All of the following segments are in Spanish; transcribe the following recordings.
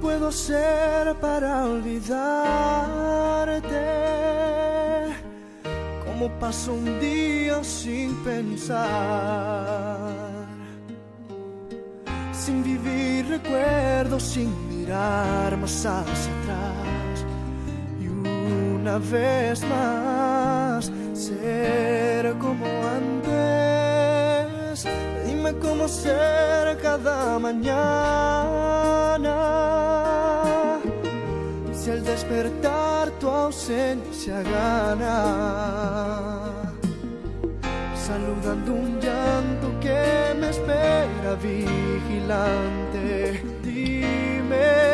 puedo hacer para olvidarte? ¿Cómo paso un día sin pensar? Sin vivir recuerdos, sin mirar más hacia atrás. Y una vez más, ser como antes. Dime cómo ser cada mañana. Al despertar tu ausencia gana saludando un llanto que me espera vigilante. Dime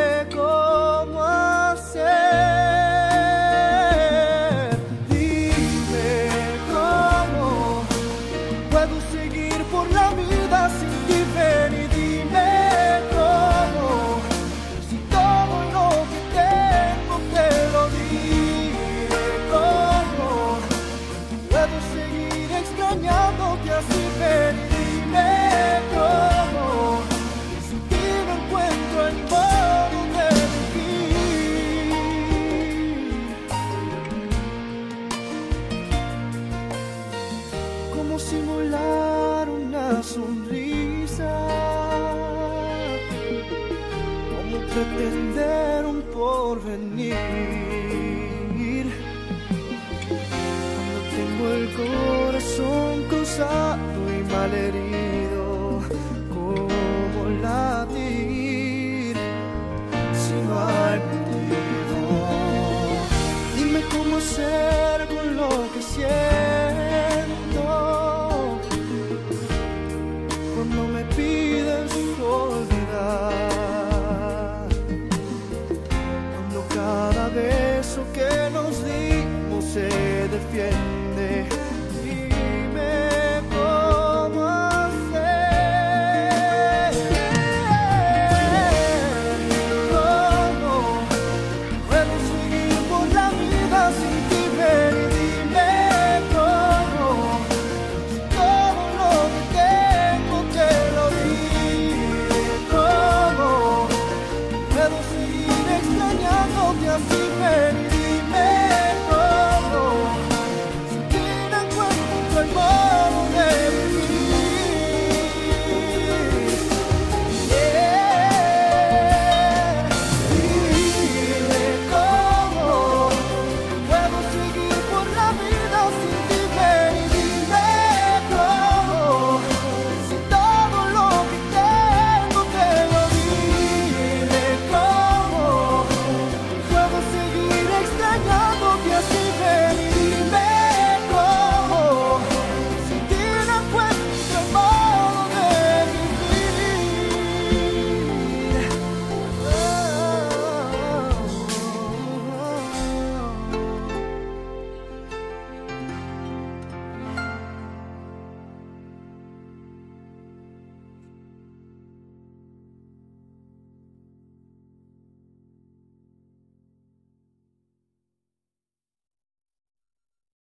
simular una sonrisa. Cómo pretender un porvenir. Cuando tengo el corazón cruzado y malherido fiel.